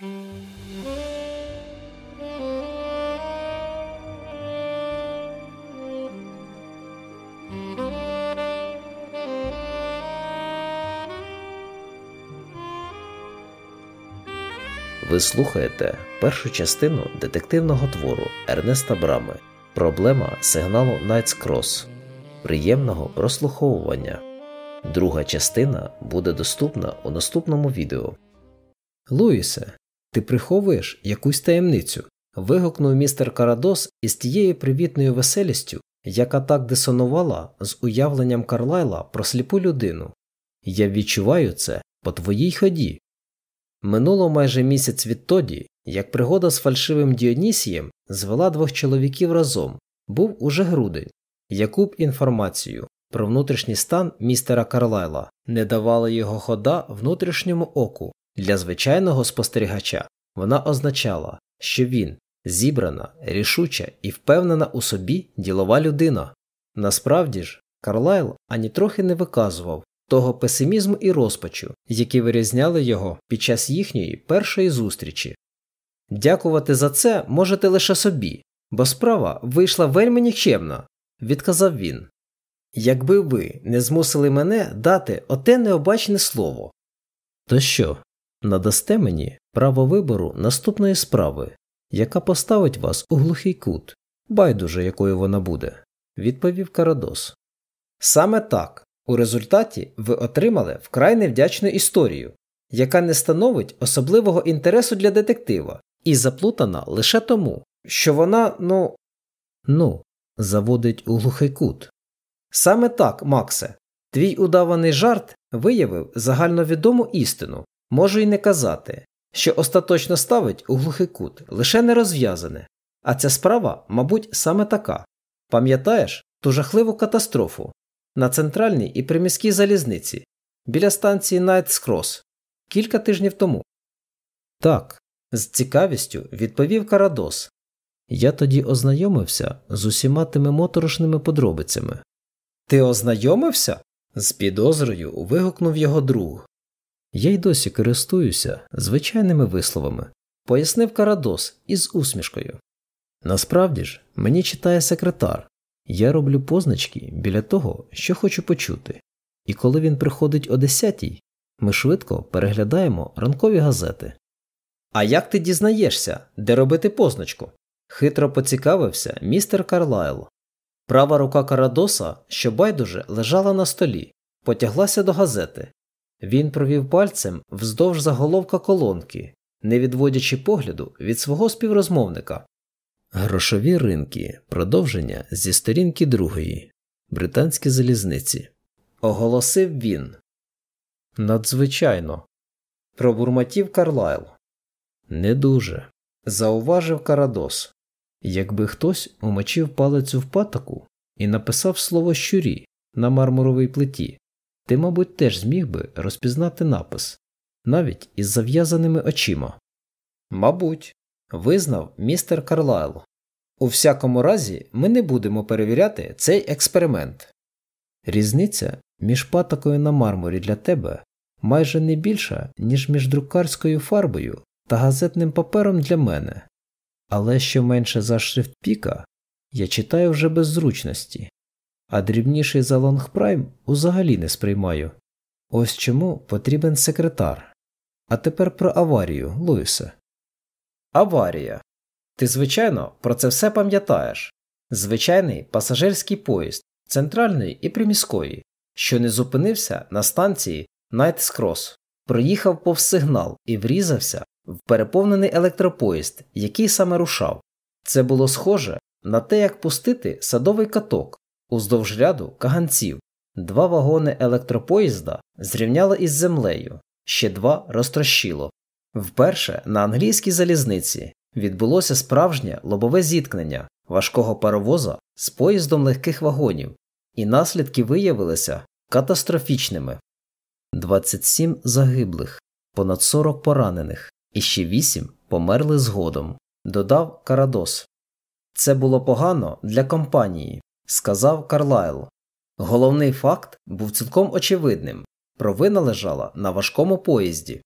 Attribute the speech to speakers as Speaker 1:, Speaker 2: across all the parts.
Speaker 1: Ви слухаєте першу частину детективного твору Ернеста Брами Проблема сигналу Night's Cross. Приємного прослуховування. Друга частина буде доступна у наступному відео. Луїсе, ти приховуєш якусь таємницю. вигукнув містер Карадос із тією привітною веселістю, яка так дисонувала з уявленням Карлайла про сліпу людину. Я відчуваю це по твоїй ході. Минуло майже місяць відтоді, як пригода з фальшивим Діонісієм звела двох чоловіків разом, був уже грудень, яку б інформацію про внутрішній стан містера Карлайла не давала його хода внутрішньому оку для звичайного спостерігача. Вона означала, що він зібрана, рішуча і впевнена у собі ділова людина. Насправді ж, Карлайл ані трохи не виказував того песимізму і розпачу, які вирізняли його під час їхньої першої зустрічі. Дякувати за це можете лише собі, бо справа вийшла вельми нікчемна, відказав він. Якби ви не змусили мене дати оте необачне слово. То що, надасте мені право вибору наступної справи, яка поставить вас у глухий кут, байдуже якою вона буде, відповів Карадос. Саме так, у результаті ви отримали вкрай невдячну історію, яка не становить особливого інтересу для детектива і заплутана лише тому, що вона, ну, ну, заводить у глухий кут. Саме так, Максе, твій удаваний жарт виявив загальновідому істину, можу й не казати, що остаточно ставить у глухий кут лише нерозв'язане, а ця справа, мабуть, саме така. Пам'ятаєш ту жахливу катастрофу, на центральній і приміській залізниці біля станції Найтскрос кілька тижнів тому. Так, з цікавістю відповів Карадос. Я тоді ознайомився з усіма тими моторошними подробицями. Ти ознайомився? з підозрою вигукнув його друг. Я й досі користуюся звичайними висловами, пояснив Карадос із усмішкою. Насправді ж, мені читає секретар, я роблю позначки біля того, що хочу почути, і коли він приходить о десятій, ми швидко переглядаємо ранкові газети. А як ти дізнаєшся, де робити позначку? хитро поцікавився містер Карлайл. Права рука Карадоса, що байдуже лежала на столі, потяглася до газети. Він провів пальцем вздовж заголовка колонки, не відводячи погляду від свого співрозмовника. Грошові ринки продовження зі сторінки другої Британські залізниці. Оголосив він. Надзвичайно. Пробурмотів Карлайл. Не дуже. Зауважив Карадос. Якби хтось умочив палицю в патоку і написав слово щурі на мармуровій плиті, ти, мабуть, теж зміг би розпізнати напис, навіть із зав'язаними очима. Мабуть, визнав містер Карлайл. У всякому разі, ми не будемо перевіряти цей експеримент. Різниця між патокою на мармурі для тебе майже не більша, ніж між друкарською фарбою та газетним папером для мене, але що менше за шрифт піка, я читаю вже без зручності, а дрібніший за лонгпрайм узагалі не сприймаю. Ось чому потрібен секретар. А тепер про аварію, Луїсе. Аварія. Ти, звичайно, про це все пам'ятаєш. Звичайний пасажирський поїзд центральної і приміської, що не зупинився на станції Найтскрос, проїхав повз сигнал і врізався в переповнений електропоїзд, який саме рушав. Це було схоже на те, як пустити садовий каток уздовж ряду каганців. Два вагони електропоїзда зрівняли із землею, ще два розтрощило. Вперше на англійській залізниці відбулося справжнє лобове зіткнення важкого паровоза з поїздом легких вагонів, і наслідки виявилися катастрофічними 27 загиблих, понад 40 поранених, і ще 8 померли згодом, додав Карадос. Це було погано для компанії, сказав Карлайл. Головний факт був цілком очевидним провина лежала на важкому поїзді.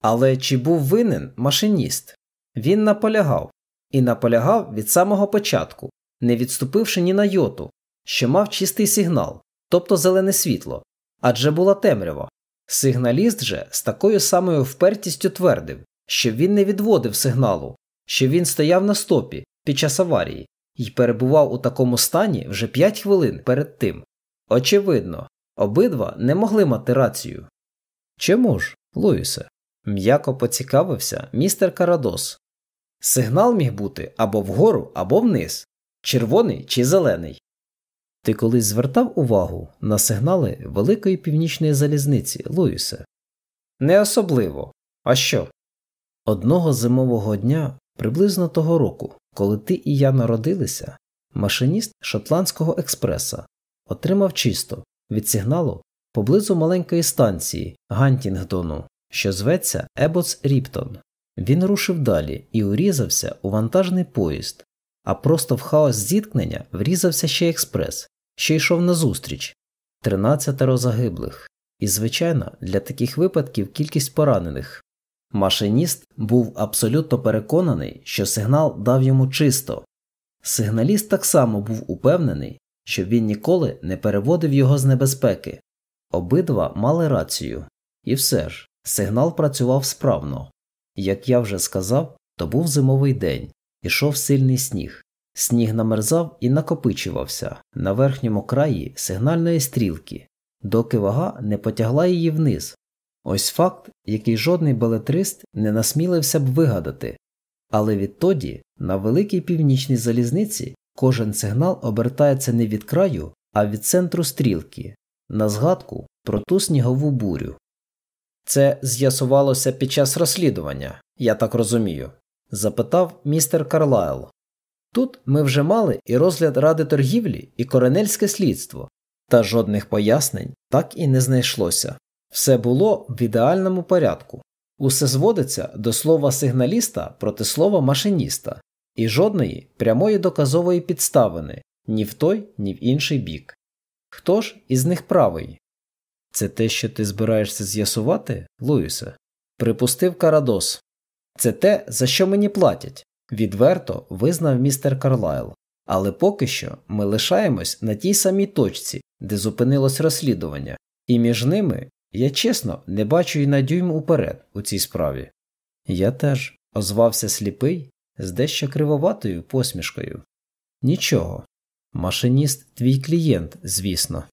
Speaker 2: Але чи був винен машиніст? Він наполягав і наполягав від самого початку, не відступивши ні на йоту, що мав чистий сигнал, тобто зелене світло, адже була темрява. Сигналіст же з такою самою впертістю твердив, що він не відводив сигналу, що він стояв на стопі під час аварії і перебував у такому стані вже 5 хвилин перед тим. Очевидно, обидва не могли мати рацію. Чому ж, Луїсе? м'яко поцікавився містер Карадос. Сигнал міг бути або вгору, або вниз, червоний чи зелений. Ти колись звертав увагу на сигнали Великої північної залізниці, Луїсе? Не особливо. А що? Одного зимового дня, приблизно того року, коли ти і я народилися, машиніст шотландського експреса отримав чисто від сигналу поблизу маленької станції Гантінгдону, що зветься Ебоц Ріптон. Він рушив далі і урізався у вантажний поїзд, а просто в хаос зіткнення врізався ще експрес, що йшов назустріч тринадцятеро загиблих, і, звичайно, для таких випадків кількість поранених. Машиніст був абсолютно переконаний, що сигнал дав йому чисто. Сигналіст так само був упевнений, що він ніколи не переводив його з небезпеки. Обидва мали рацію, і все ж сигнал працював справно. Як я вже сказав, то був зимовий день, ішов сильний сніг. Сніг намерзав і накопичувався на верхньому краї сигнальної стрілки, доки вага не потягла її вниз. Ось факт, який жодний балетрист не насмілився б вигадати. Але відтоді на великій північній залізниці кожен сигнал обертається не від краю, а від центру стрілки, на згадку про ту снігову бурю. Це з'ясувалося під час розслідування, я так розумію, запитав містер Карлайл. Тут ми вже мали і розгляд ради торгівлі, і коренельське слідство, та жодних пояснень так і не знайшлося. Все було в ідеальному порядку. Усе зводиться до слова сигналіста проти слова машиніста, і жодної прямої доказової підставини ні в той, ні в інший бік. Хто ж із них правий? Це те, що ти збираєшся з'ясувати, Луїсе? Припустив Карадос. Це те, за що мені платять, відверто визнав містер Карлайл. Але поки що ми лишаємось на тій самій точці, де зупинилось розслідування, і між ними я чесно не бачу і на дюйм уперед у цій справі. Я теж озвався сліпий з дещо кривоватою посмішкою. Нічого. Машиніст твій клієнт, звісно.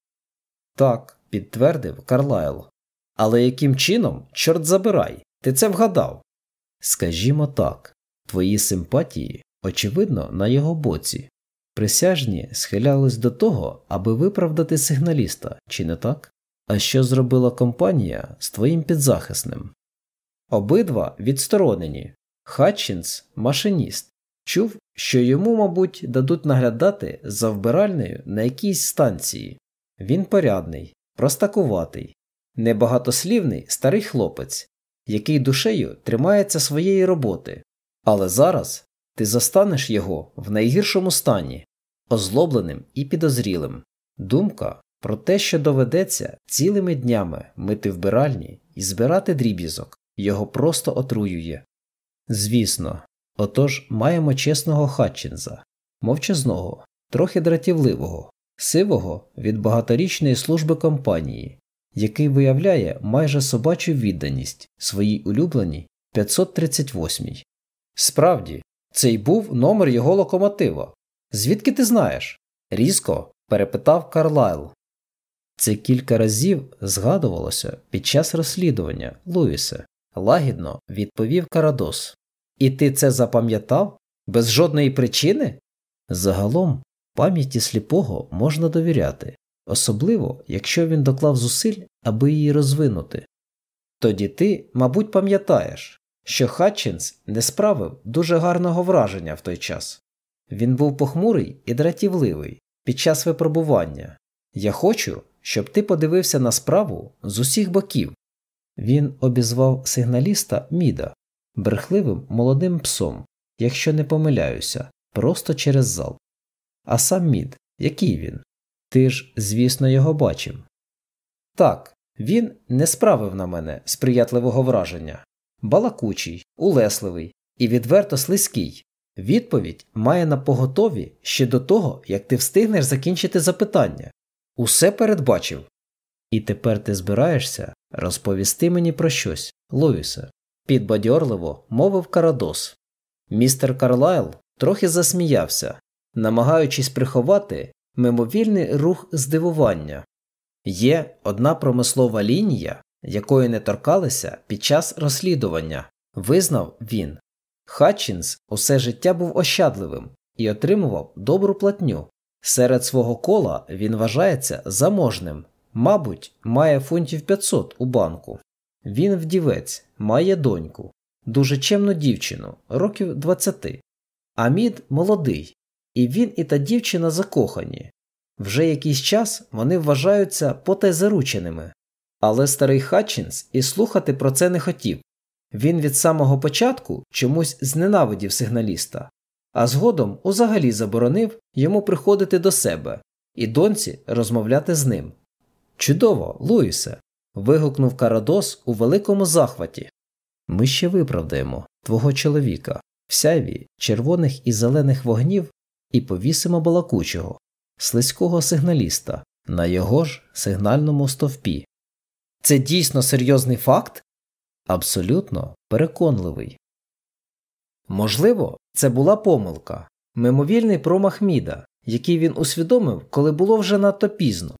Speaker 2: Так, підтвердив Карлайл. Але яким чином, чорт забирай, ти це вгадав? Скажімо так, твої симпатії, очевидно, на його боці. Присяжні схилялись до того, аби виправдати сигналіста, чи не так? А що зробила компанія з твоїм підзахисним? Обидва відсторонені. Хатчинс машиніст. Чув, що йому, мабуть, дадуть наглядати за вбиральнею на якійсь станції. Він порядний, простакуватий, небагатослівний старий хлопець, який душею тримається своєї роботи. Але зараз ти застанеш його в найгіршому стані, озлобленим і підозрілим. Думка про те, що доведеться цілими днями мити вбиральні і збирати дріб'язок, його просто отруює. Звісно, отож маємо чесного Хатчинза, мовчазного, трохи дратівливого, сивого від багаторічної служби компанії, який виявляє майже собачу відданість своїй улюбленій 538-й. Справді, це й був номер його локомотива. Звідки ти знаєш? різко перепитав Карлайл. Це кілька разів згадувалося під час розслідування, Луїсе, лагідно відповів Карадос. І ти це запам'ятав? Без жодної причини? Загалом пам'яті сліпого можна довіряти, особливо якщо він доклав зусиль, аби її розвинути. Тоді ти, мабуть, пам'ятаєш, що Хатчинс не справив дуже гарного враження в той час. Він був похмурий і дратівливий під час випробування. Я хочу, щоб ти подивився на справу з усіх боків. Він обізвав сигналіста Міда, брехливим молодим псом, якщо не помиляюся, просто через зал. А сам Мід, який він? Ти ж, звісно, його бачив. Так, він не справив на мене сприятливого враження. балакучий, улесливий і відверто слизький. Відповідь має на поготові ще до того, як ти встигнеш закінчити запитання. Усе передбачив. І тепер ти збираєшся розповісти мені про щось, Луїсе, підбадьорливо мовив Карадос. Містер Карлайл трохи засміявся, намагаючись приховати мимовільний рух здивування. Є одна промислова лінія, якої не торкалися під час розслідування, визнав він. Хатчинс усе життя був ощадливим і отримував добру платню. Серед свого кола він вважається заможним, мабуть, має фунтів 500 у банку. Він вдівець, має доньку, дуже чемну дівчину, років 20. Амід молодий, і він і та дівчина закохані. Вже якийсь час вони вважаються потай зарученими. Але старий Хатчинс і слухати про це не хотів. Він від самого початку чомусь зненавидів сигналіста, а згодом узагалі заборонив йому приходити до себе і доньці розмовляти з ним. Чудово, Луїсе. вигукнув Карадос у великому захваті. Ми ще виправдаємо твого чоловіка в сяйві червоних і зелених вогнів і повісимо балакучого, слизького сигналіста на його ж сигнальному стовпі. Це дійсно серйозний факт? Абсолютно переконливий. Можливо, це була помилка, мимовільний промах Міда, який він усвідомив, коли було вже надто пізно,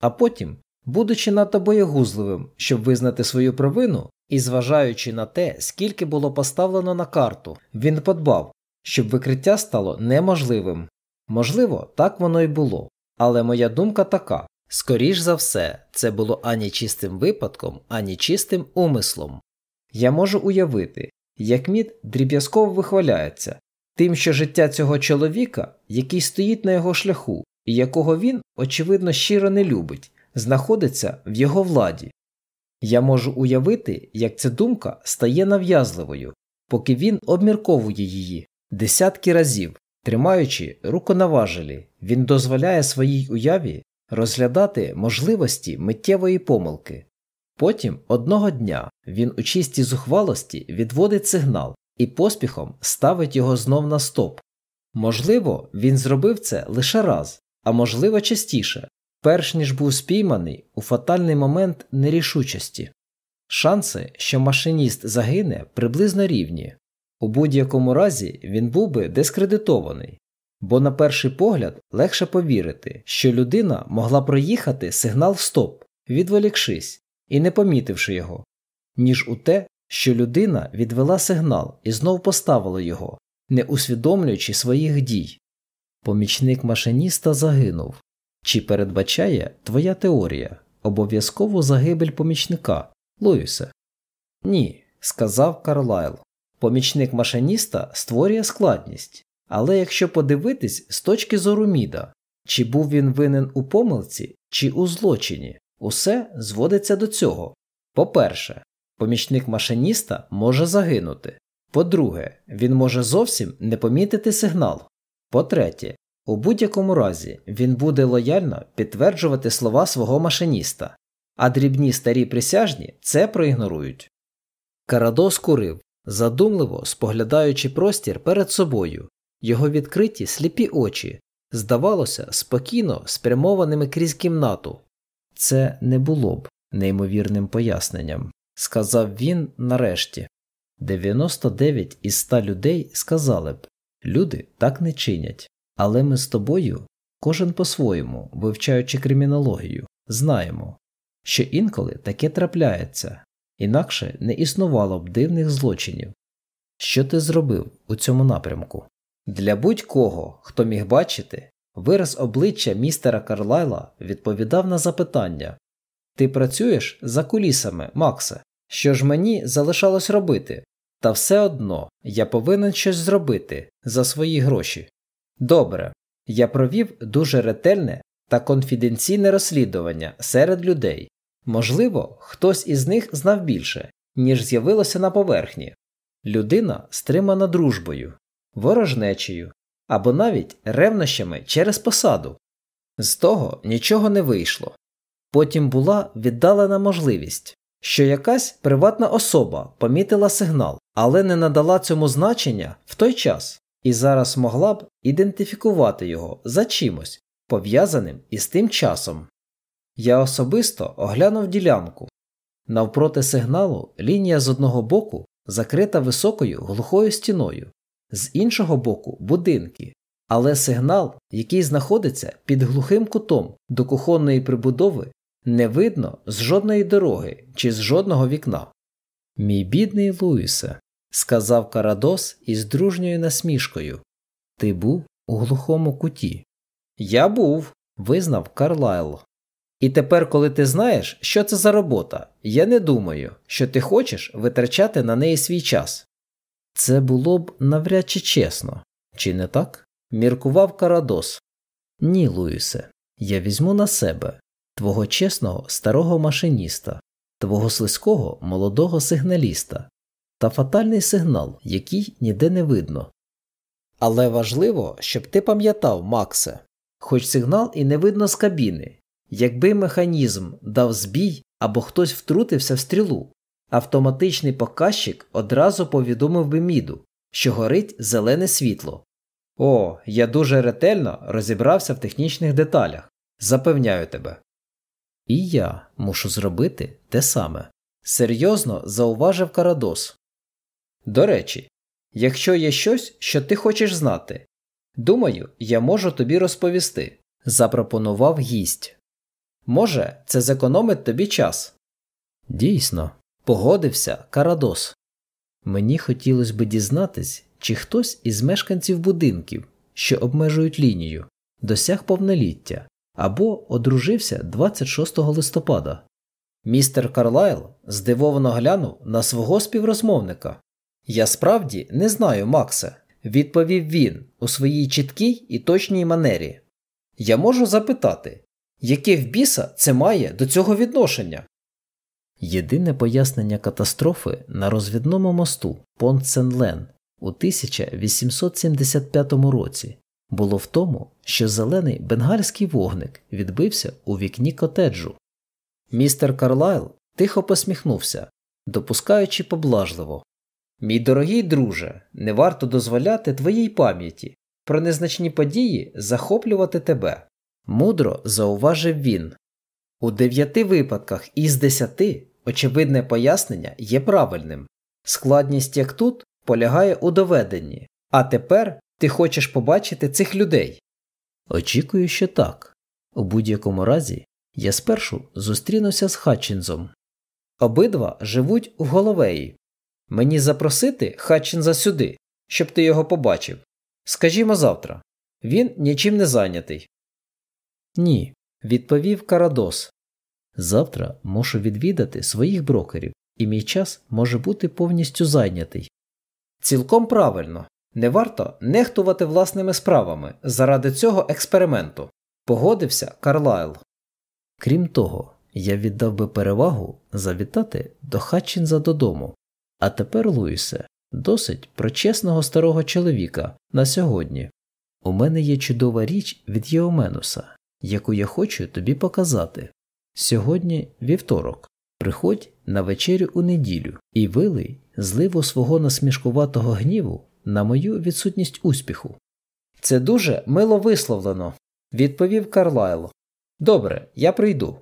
Speaker 2: а потім, будучи надто боєгузливим, щоб визнати свою провину, і зважаючи на те, скільки було поставлено на карту, він подбав, щоб викриття стало неможливим. Можливо, так воно й було, але моя думка така скоріш за все, це було ані чистим випадком, ані чистим умислом. Я можу уявити, як мід дріб'язково вихваляється тим, що життя цього чоловіка, який стоїть на його шляху, і якого він, очевидно, щиро не любить, знаходиться в його владі. Я можу уявити, як ця думка стає нав'язливою, поки він обмірковує її десятки разів, тримаючи руку на важелі, він дозволяє своїй уяві розглядати можливості миттєвої помилки. Потім одного дня він у чистій зухвалості відводить сигнал і поспіхом ставить його знов на стоп. Можливо, він зробив це лише раз, а можливо частіше, перш ніж був спійманий у фатальний момент нерішучості. Шанси, що машиніст загине, приблизно рівні. У будь-якому разі він був би дискредитований, бо на перший погляд легше повірити, що людина могла проїхати сигнал стоп, відволікшись і не помітивши його, ніж у те, що людина відвела сигнал і знов поставила його, не усвідомлюючи своїх дій. Помічник машиніста загинув. Чи передбачає твоя теорія обов'язкову загибель помічника, Луїсе? Ні, сказав Карлайл. Помічник машиніста створює складність, але якщо подивитись з точки зору Міда, чи був він винен у помилці, чи у злочині, усе зводиться до цього. По-перше, помічник машиніста може загинути. По-друге, він може зовсім не помітити сигнал. По-третє, у будь-якому разі він буде лояльно підтверджувати слова свого машиніста, а дрібні старі присяжні це проігнорують. Карадос курив, задумливо споглядаючи простір перед собою, його відкриті сліпі очі, здавалося, спокійно спрямованими крізь кімнату. Це не було б неймовірним поясненням, сказав він нарешті. 99 із 100 людей сказали б люди так не чинять, але ми з тобою, кожен по-своєму, вивчаючи кримінологію, знаємо, що інколи таке трапляється, інакше не існувало б дивних злочинів. Що ти зробив у цьому напрямку? Для будь-кого, хто міг бачити, вираз обличчя містера Карлайла відповідав на запитання Ти працюєш за кулісами, Максе? Що ж мені залишалось робити? Та все одно я повинен щось зробити за свої гроші. Добре, я провів дуже ретельне та конфіденційне розслідування серед людей. Можливо, хтось із них знав більше, ніж з'явилося на поверхні. Людина стримана дружбою, ворожнечею або навіть ревнощами через посаду. З того нічого не вийшло. Потім була віддалена можливість, що якась приватна особа помітила сигнал, але не надала цьому значення в той час і зараз могла б ідентифікувати його за чимось, пов'язаним із тим часом. Я особисто оглянув ділянку. Навпроти сигналу лінія з одного боку закрита високою глухою стіною, з іншого боку будинки, але сигнал, який знаходиться під глухим кутом до кухонної прибудови, не видно з жодної дороги чи з жодного вікна. Мій бідний Луїсе, сказав Карадос із дружньою насмішкою, ти був у глухому куті. Я був, визнав Карлайл. І тепер, коли ти знаєш, що це за робота, я не думаю, що ти хочеш витрачати на неї свій час. Це було б навряд чи чесно, чи не так? міркував Карадос. Ні, Луїсе, я візьму на себе твого чесного старого машиніста, твого слизького молодого сигналіста та фатальний сигнал, який ніде не видно. Але важливо, щоб ти пам'ятав, Максе, хоч сигнал і не видно з кабіни, якби механізм дав збій або хтось втрутився в стрілу, автоматичний показчик одразу повідомив би міду, що горить зелене світло. О, я дуже ретельно розібрався в технічних деталях. Запевняю тебе. І я мушу зробити те саме. Серйозно зауважив Карадос. До речі, якщо є щось, що ти хочеш знати, думаю, я можу тобі розповісти, запропонував гість. Може, це зекономить тобі час. Дійсно, погодився Карадос. Мені хотілося б дізнатись, чи хтось із мешканців будинків, що обмежують лінію, досяг повноліття або одружився 26 листопада. Містер Карлайл здивовано глянув на свого співрозмовника. Я справді не знаю, Максе, відповів він у своїй чіткій і точній манері. Я можу запитати, яке в біса це має до цього відношення? Єдине пояснення катастрофи на розвідному мосту Понт Сен-Лен у 1875 році було в тому, що зелений бенгальський вогник відбився у вікні котеджу. Містер Карлайл тихо посміхнувся, допускаючи поблажливо Мій дорогий друже, не варто дозволяти твоїй пам'яті про незначні події захоплювати тебе. Мудро зауважив він. У дев'яти випадках із десяти очевидне пояснення є правильним. Складність як тут полягає у доведенні, а тепер ти хочеш побачити цих людей. Очікую, що так. У будь-якому разі я спершу зустрінуся з Хатчинзом. Обидва живуть у Головеї. Мені запросити Хатчинза сюди, щоб ти його побачив. Скажімо завтра. Він нічим не зайнятий. Ні, відповів Карадос. Завтра мушу відвідати своїх брокерів, і мій час може бути повністю зайнятий. Цілком правильно, не варто нехтувати власними справами заради цього експерименту, погодився Карлайл. Крім того, я віддав би перевагу завітати до Хатчинза додому. А тепер, Луїсе, досить про чесного старого чоловіка на сьогодні. У мене є чудова річ від Єоменуса, яку я хочу тобі показати. Сьогодні вівторок. Приходь на вечерю у неділю і вилий зливу свого насмішкуватого гніву на мою відсутність успіху. Це дуже мило висловлено, відповів Карлайл. Добре, я прийду.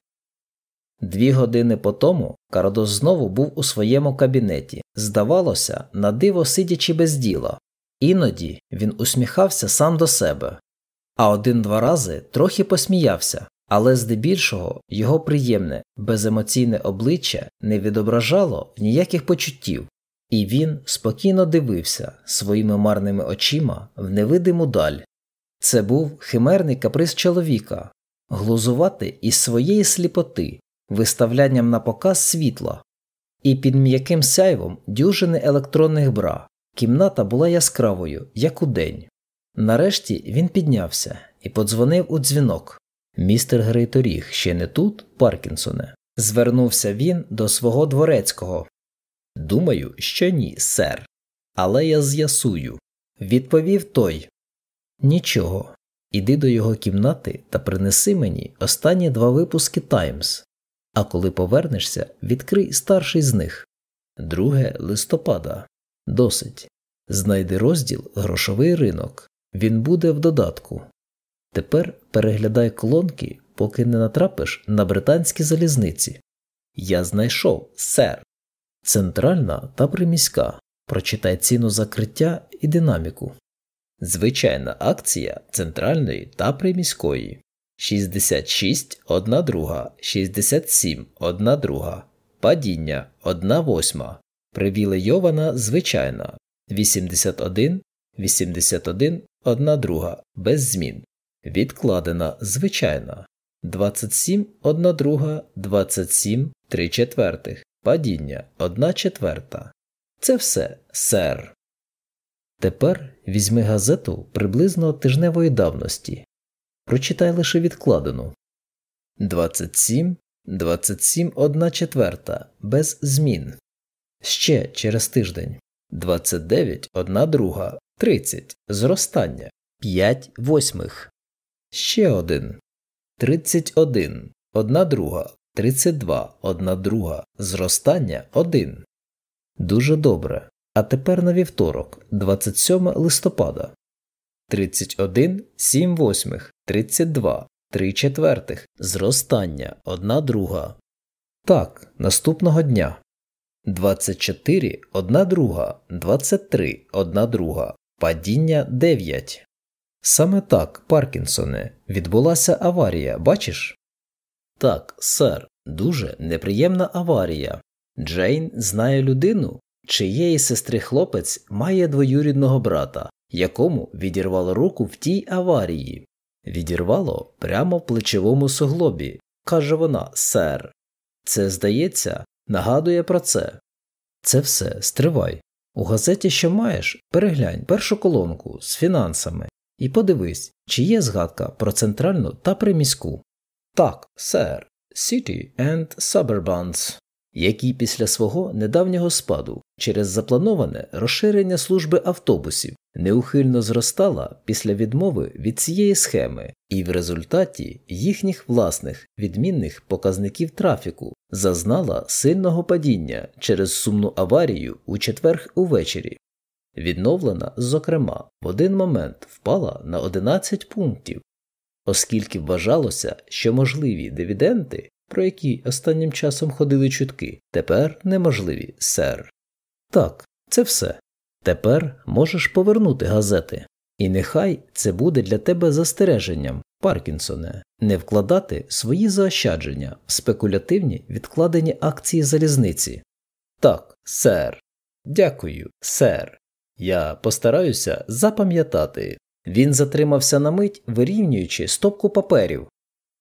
Speaker 2: Дві години по тому Карадос знову був у своєму кабінеті, здавалося, на диво сидячи без діла. Іноді він усміхався сам до себе, а один-два рази трохи посміявся, але здебільшого його приємне, беземоційне обличчя не відображало ніяких почуттів, і він спокійно дивився своїми марними очима в невидиму даль. Це був химерний каприз чоловіка, глузувати із своєї сліпоти, виставлянням на показ світла, і під м'яким сяйвом дюжини електронних бра. Кімната була яскравою, як у день. Нарешті він піднявся і подзвонив у дзвінок. Містер Грейторіг ще не тут, Паркінсоне. Звернувся він до свого дворецького. Думаю, що ні, сер. Але я з'ясую. Відповів той. Нічого. Іди до його кімнати та принеси мені останні два випуски Таймс.
Speaker 1: А коли повернешся, відкрий старший з них. Друге листопада. Досить. Знайди розділ Грошовий ринок. Він буде в додатку. Тепер переглядай колонки, поки не натрапиш на британські залізниці. Я знайшов, сер. Центральна та приміська. Прочитай ціну закриття і динаміку. Звичайна акція центральної та приміської 66 1 друга, 67 1 друга, падіння 1 восьма, привілейована звичайна 81 81 1 друга без змін, відкладена звичайна 27 1 друга, 27 3 четвертих, падіння 1 четверта. Це все, сер. Тепер візьми газету приблизно тижневої давності. Прочитай лише відкладену 27, 27 1 четверта, без змін. Ще через тиждень 29 1 друга, 30 зростання 5 восьмих. Ще один 31 1 друга, 32 1 друга, зростання 1. Дуже добре. А тепер на вівторок, 27 листопада. 31 7 восьмих, 32, 3 четвертих, зростання 1 друга. Так, наступного дня. 24 1 друга, 23 1 друга, падіння 9. Саме так, Паркінсоне, відбулася аварія, бачиш? Так, сер, дуже неприємна аварія. Джейн знає людину, чиєї сестри хлопець має двоюрідного брата, якому відірвало руку в тій аварії. Відірвало прямо в плечовому суглобі, каже вона, сер. Це, здається, нагадує про це. Це все стривай. У газеті, що маєш, переглянь першу колонку з фінансами і подивись, чи є згадка про центральну та приміську. Так, сер, City and Suburbans який після свого недавнього спаду через заплановане розширення служби автобусів неухильно зростала після відмови від цієї схеми, і в результаті їхніх власних відмінних показників трафіку зазнала сильного падіння через сумну аварію у четверг увечері. Відновлена, зокрема, в один момент впала на 11 пунктів, оскільки вважалося, що можливі дивіденти про які останнім часом ходили чутки, тепер неможливі, сер. Так, це все. Тепер можеш повернути газети. І нехай це буде для тебе застереженням, Паркінсоне, не вкладати свої заощадження в спекулятивні відкладені акції залізниці. Так, сер. Дякую, сер. Я постараюся запам'ятати. Він затримався на мить, вирівнюючи стопку паперів.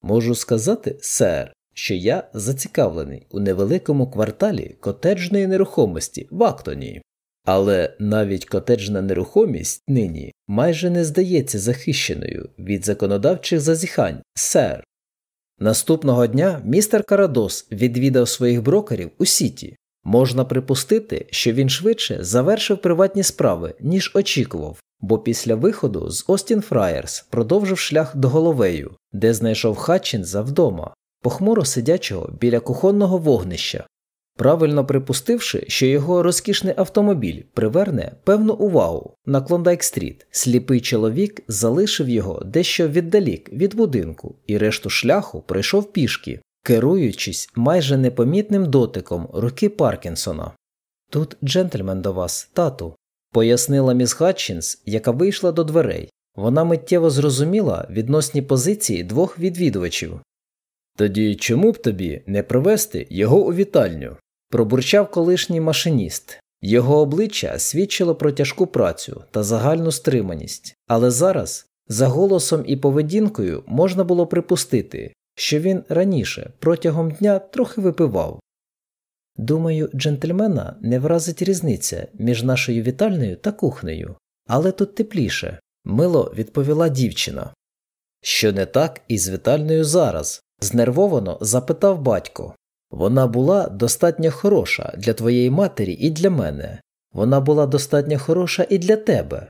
Speaker 1: Можу сказати, сер, що я зацікавлений у невеликому кварталі котеджної нерухомості в Актоні. Але навіть котеджна нерухомість нині майже не здається захищеною від законодавчих зазіхань, сер. Наступного дня містер Карадос відвідав своїх брокерів у Сіті. Можна припустити, що він швидше завершив приватні справи, ніж очікував, бо після виходу з Остін Фраєрс продовжив шлях до Головею, де знайшов Хатчинза вдома, похмуро сидячого біля кухонного вогнища, правильно припустивши, що його розкішний автомобіль приверне певну увагу на Клондайк Стріт, сліпий чоловік залишив його дещо віддалік від будинку і решту шляху пройшов пішки, керуючись майже непомітним дотиком руки Паркінсона. Тут джентльмен до вас, тату, пояснила міс Хатчинс, яка вийшла до дверей. Вона миттєво зрозуміла відносні позиції двох відвідувачів тоді чому б тобі не провести його у вітальню? пробурчав колишній машиніст. Його обличчя свідчило про тяжку працю та загальну стриманість, але зараз, за голосом і поведінкою, можна було припустити, що він раніше протягом дня трохи випивав. Думаю, джентльмена не вразить різниця між нашою вітальною та кухнею, але тут тепліше, мило відповіла дівчина. Що не так із вітальною зараз, знервовано запитав батько. Вона була достатньо хороша для твоєї матері і для мене. Вона була достатньо хороша і для тебе.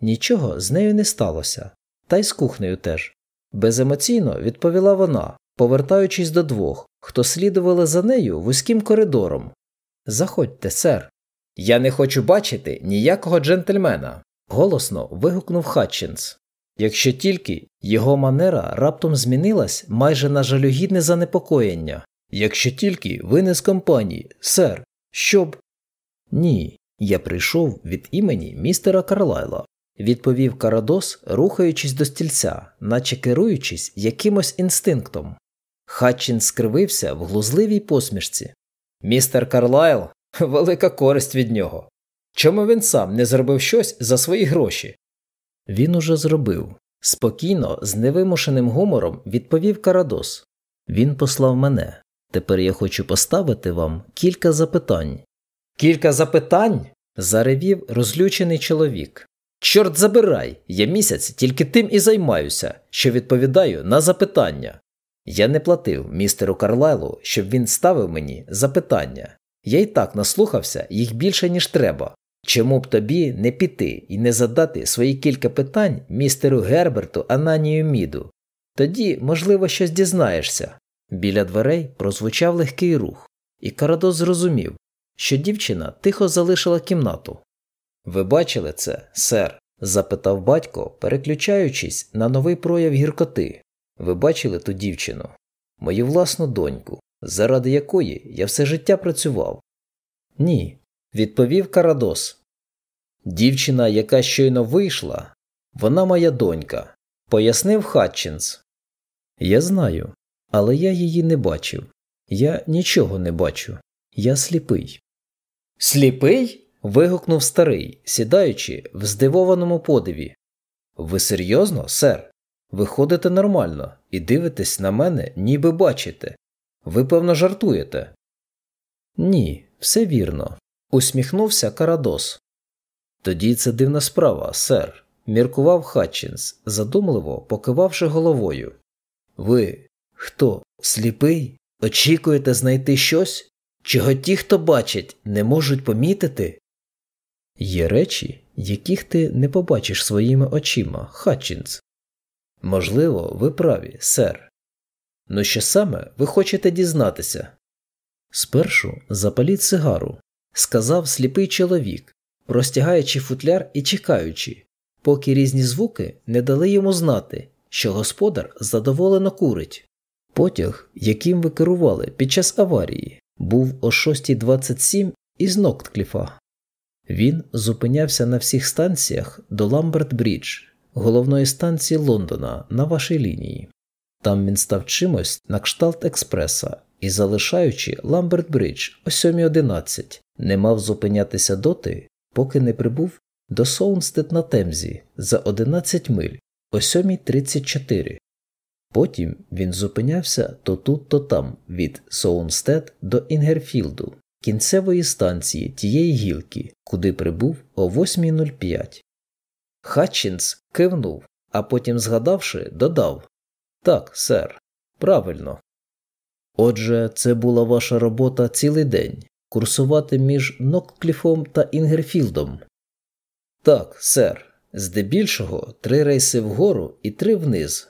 Speaker 1: Нічого з нею не сталося, та й з кухнею теж. Беземоційно відповіла вона,
Speaker 2: повертаючись до двох, хто слідували за нею вузьким коридором. Заходьте, сер. Я не хочу бачити ніякого джентльмена. голосно вигукнув Хатчинс. Якщо тільки його манера раптом змінилась майже на жалюгідне занепокоєння. Якщо тільки ви не з компанії, сер, щоб. Ні, я прийшов від імені містера Карлайла, відповів Карадос, рухаючись до стільця, наче керуючись якимось інстинктом. Хатчин скривився в глузливій посмішці. Містер Карлайл велика користь від нього. Чому він сам не зробив щось за свої гроші? Він уже зробив. Спокійно, з невимушеним гумором відповів Карадос. Він послав мене. Тепер я хочу поставити вам кілька запитань. Кілька запитань? заревів розлючений чоловік. Чорт забирай, я місяць тільки тим і займаюся, що відповідаю на запитання. Я не платив містеру Карлайлу, щоб він ставив мені запитання. Я й так наслухався їх більше, ніж треба. Чому б тобі не піти і не задати свої кілька питань містеру Герберту Ананію Міду? Тоді, можливо, щось дізнаєшся. Біля дверей прозвучав легкий рух, і Карадос зрозумів, що дівчина тихо залишила кімнату. Ви бачили це, сер? запитав батько, переключаючись на новий прояв гіркоти. Ви бачили ту дівчину, мою власну доньку, заради якої я все життя працював? Ні, відповів Карадос. Дівчина, яка щойно вийшла, вона моя донька, пояснив Хатчинс. Я знаю, але я її не бачив. Я нічого не бачу. Я сліпий. Сліпий? вигукнув старий, сідаючи в здивованому подиві. Ви серйозно, сер? Ви ходите нормально і дивитесь на мене, ніби бачите. Ви, певно, жартуєте. Ні, все вірно, усміхнувся Карадос. Тоді це дивна справа, сер, міркував Хатчинс, задумливо покивавши головою. Ви хто, сліпий? Очікуєте знайти щось, чого ті, хто бачить, не можуть помітити? Є речі, яких ти не побачиш своїми очима, Хатчинс. Можливо, ви праві, сер. Ну що саме ви хочете дізнатися? Спершу запаліть сигару, сказав сліпий чоловік, простягаючи футляр і чекаючи, поки різні звуки не дали йому знати, що господар задоволено курить. Потяг, яким ви керували під час аварії, був о 6.27 із Ноккліфа. Він зупинявся на всіх станціях до Ламберт-Брідж, головної станції Лондона на вашій лінії. Там він став чимось на кшталт експреса і, залишаючи Ламберт-Брідж о 7.11, не мав зупинятися доти, поки не прибув до Соунстед на Темзі за 11 миль о 7.34. Потім він зупинявся то тут, то там від Соунстед до Інгерфілду, кінцевої станції тієї гілки, куди прибув о 8.05. Хатчинс кивнув, а потім, згадавши, додав Так, сер, правильно. Отже, це була ваша робота цілий день курсувати між Ноккліфом та Інгерфілдом. Так, сер, здебільшого три рейси вгору і три вниз.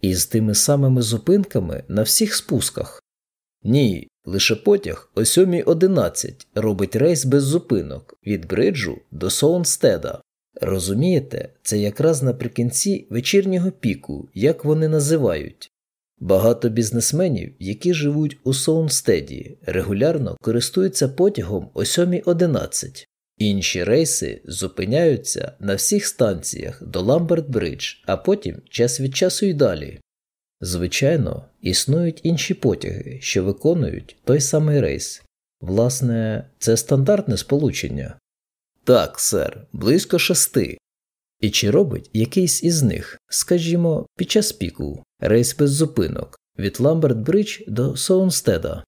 Speaker 2: І з тими самими зупинками на всіх спусках. Ні, лише потяг о 7.11 робить рейс без зупинок від бриджу до Соунстеда. Розумієте, це якраз наприкінці вечірнього піку, як вони називають. Багато бізнесменів, які живуть у Соунстеді, регулярно користуються потягом о 7.11. Інші рейси зупиняються на всіх станціях до Ламберт-Бридж, а потім час від часу й далі. Звичайно, існують інші потяги, що виконують той самий рейс. Власне, це стандартне сполучення. Так, сер, близько шести. І чи робить якийсь із них, скажімо, під час піку, рейс без зупинок від Ламберт-Бридж до Соунстеда?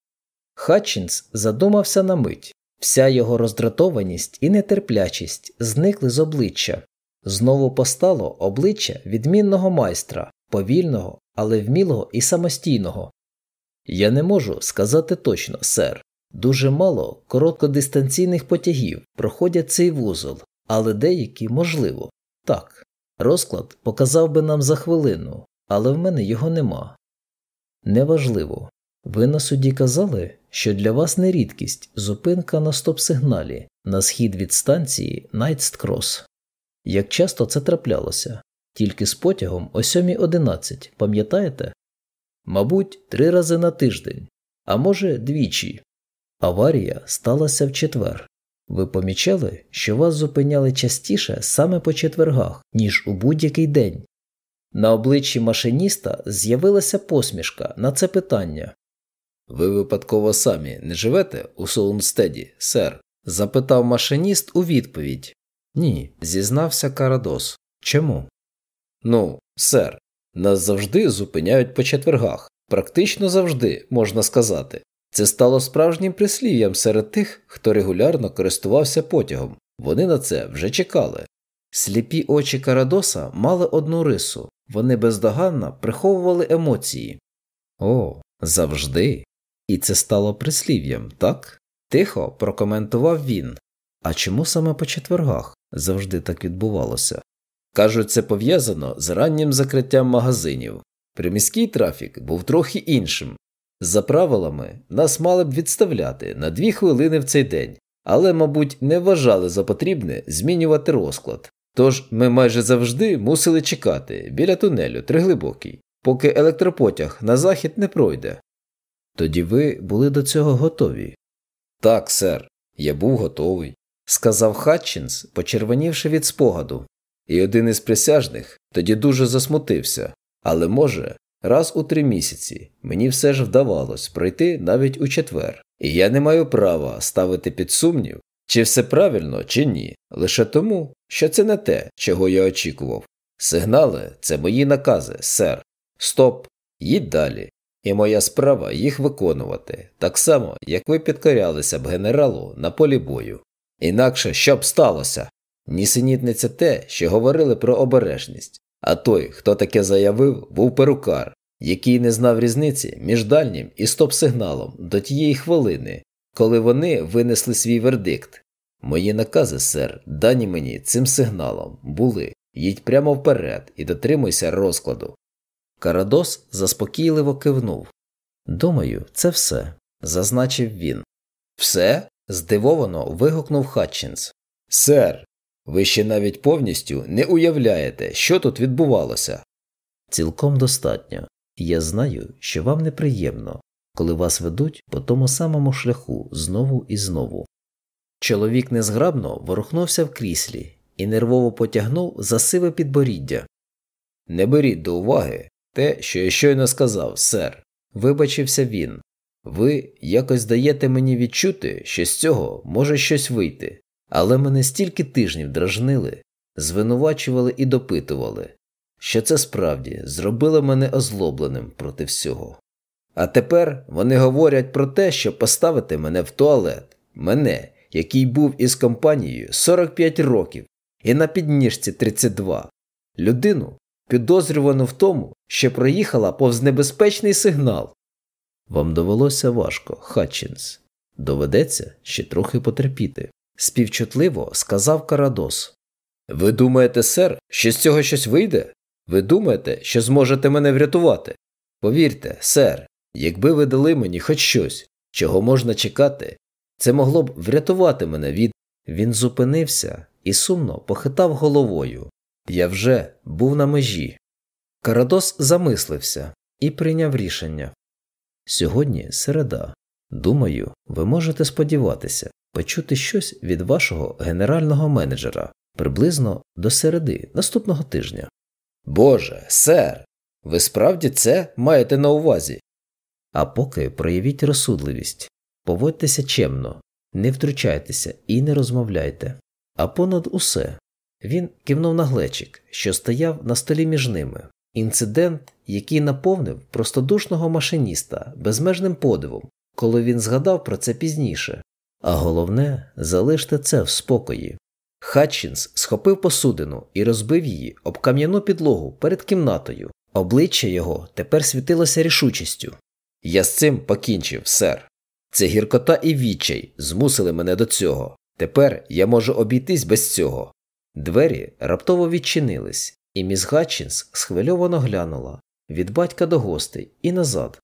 Speaker 2: Хатчинс задумався на мить. Вся його роздратованість і нетерплячість зникли з обличчя. Знову постало обличчя відмінного майстра, повільного, але вмілого і самостійного. Я не можу сказати точно, сер. Дуже мало короткодистанційних потягів проходять цей вузол, але деякі можливо. Так, розклад показав би нам за хвилину, але в мене його нема.
Speaker 1: Неважливо. Ви на суді казали, що для вас не рідкість зупинка на стоп-сигналі на схід від станції Найтс-Кросс. Як часто це траплялося? Тільки з потягом о 7.11, пам'ятаєте? Мабуть, три рази на тиждень, а може, двічі. Аварія сталася в четвер. Ви помічали, що вас зупиняли частіше саме по четвергах, ніж у будь-який день. На обличчі машиніста з'явилася посмішка на це питання. Ви випадково самі не живете у Солунстеді, сер? запитав машиніст у відповідь. Ні, зізнався Карадос. Чому? Ну, сер, нас завжди зупиняють по четвергах. Практично завжди, можна сказати. Це стало справжнім прислів'ям серед тих, хто регулярно користувався потягом. Вони на це вже чекали. Сліпі очі Карадоса мали одну рису вони бездоганно приховували емоції. О, завжди. І це стало прислів'ям, так? Тихо прокоментував він. А чому саме по четвергах завжди так відбувалося? Кажуть, це пов'язано з раннім закриттям магазинів. Приміський трафік був трохи іншим. За правилами, нас мали б відставляти на дві хвилини в цей день, але, мабуть, не вважали за потрібне змінювати розклад. Тож ми майже завжди мусили чекати біля тунелю Триглибокий, поки електропотяг на захід не пройде. Тоді ви були до цього готові? Так, сер, я був готовий, сказав Хатчинс, почервонівши від спогаду. І один із присяжних тоді дуже засмутився, але, може, раз у три місяці мені все ж вдавалось пройти навіть у четвер, і я не маю права ставити під сумнів, чи все правильно, чи ні, лише тому, що це не те, чого я очікував. Сигнали це мої накази, сер. Стоп, їдь далі. І моя справа їх виконувати, так само, як ви підкорялися б генералу на полі бою. Інакше що б сталося? Нісенітниця те, що говорили про обережність, а той, хто таке заявив, був перукар, який не знав різниці між дальнім і стоп-сигналом до тієї хвилини, коли вони винесли свій вердикт. Мої накази, сер, дані мені цим сигналом були їдь прямо вперед і дотримуйся розкладу. Карадос заспокійливо кивнув. Думаю, це все, зазначив він. Все? здивовано вигукнув Хатчинс. Сер, ви ще навіть повністю не уявляєте, що тут відбувалося. Цілком достатньо. Я знаю, що вам неприємно, коли вас ведуть по тому самому шляху знову і знову. Чоловік незграбно ворухнувся в кріслі і нервово потягнув за сиве підборіддя. Не беріть до уваги те, що я щойно сказав, сер, вибачився він. Ви якось даєте мені відчути, що з цього може щось вийти, але мене стільки тижнів дражнили, звинувачували і допитували, що це справді зробило мене озлобленим проти всього. А тепер вони говорять про те, щоб поставити мене в туалет, мене, який був із компанією 45 років і на підніжці 32, людину, підозрювану в тому, що проїхала повз небезпечний сигнал. Вам довелося важко, Хатчинс. Доведеться ще трохи потерпіти. Співчутливо сказав Карадос. Ви думаєте, сер, що з цього щось вийде? Ви думаєте, що зможете мене врятувати? Повірте, сер, якби ви дали мені хоч щось, чого можна чекати, це могло б врятувати мене від. Він зупинився і сумно похитав головою. Я вже був на межі. Карадос замислився і прийняв рішення. Сьогодні середа. Думаю, ви можете сподіватися почути щось від вашого генерального менеджера приблизно до середи наступного тижня. Боже, сер, ви справді це маєте на увазі? А поки проявіть розсудливість, поводьтеся чемно, не втручайтеся і не розмовляйте. А понад усе він кивнув на глечик, що стояв на столі між ними. Інцидент, який наповнив простодушного машиніста безмежним подивом, коли він згадав про це пізніше. А головне, залиште це в спокої. Хатчинс схопив посудину і розбив її об кам'яну підлогу перед кімнатою. Обличчя його тепер світилося рішучістю. Я з цим покінчив, сер. Це гіркота і відчай змусили мене до цього. Тепер я можу обійтись без цього. Двері раптово відчинились, і міс Гатчинс схвильовано глянула від батька до гостей і назад.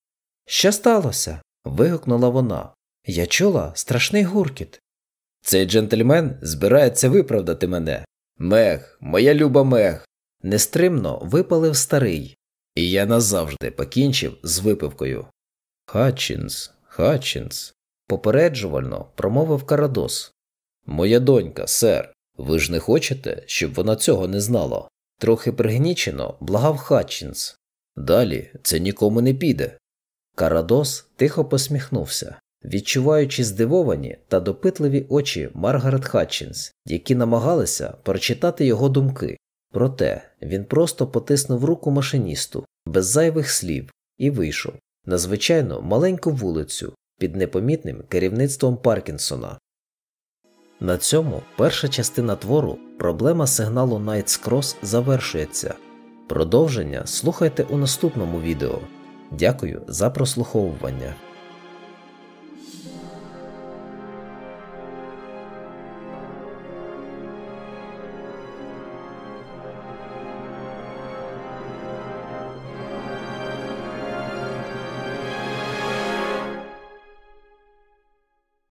Speaker 2: Що сталося? вигукнула вона. Я чула страшний гуркіт.
Speaker 1: Цей джентльмен збирається виправдати мене. Мег, моя люба мег.
Speaker 2: Нестримно випалив старий.
Speaker 1: І я назавжди покінчив з випивкою. Хатчинс, Хатчинс,
Speaker 2: попереджувально промовив Карадос.
Speaker 1: Моя донька, сер, ви ж не хочете, щоб вона цього не знала?
Speaker 2: Трохи пригнічено благав Хатчинс.
Speaker 1: Далі це нікому не піде.
Speaker 2: Карадос тихо посміхнувся, відчуваючи здивовані та допитливі очі Маргарет Хатчинс, які намагалися прочитати його думки. Проте він просто потиснув руку машиністу без зайвих слів і вийшов на звичайну маленьку вулицю під непомітним керівництвом Паркінсона. На цьому перша частина твору проблема сигналу Night's Cross завершується. Продовження слухайте у наступному відео. Дякую за прослуховування.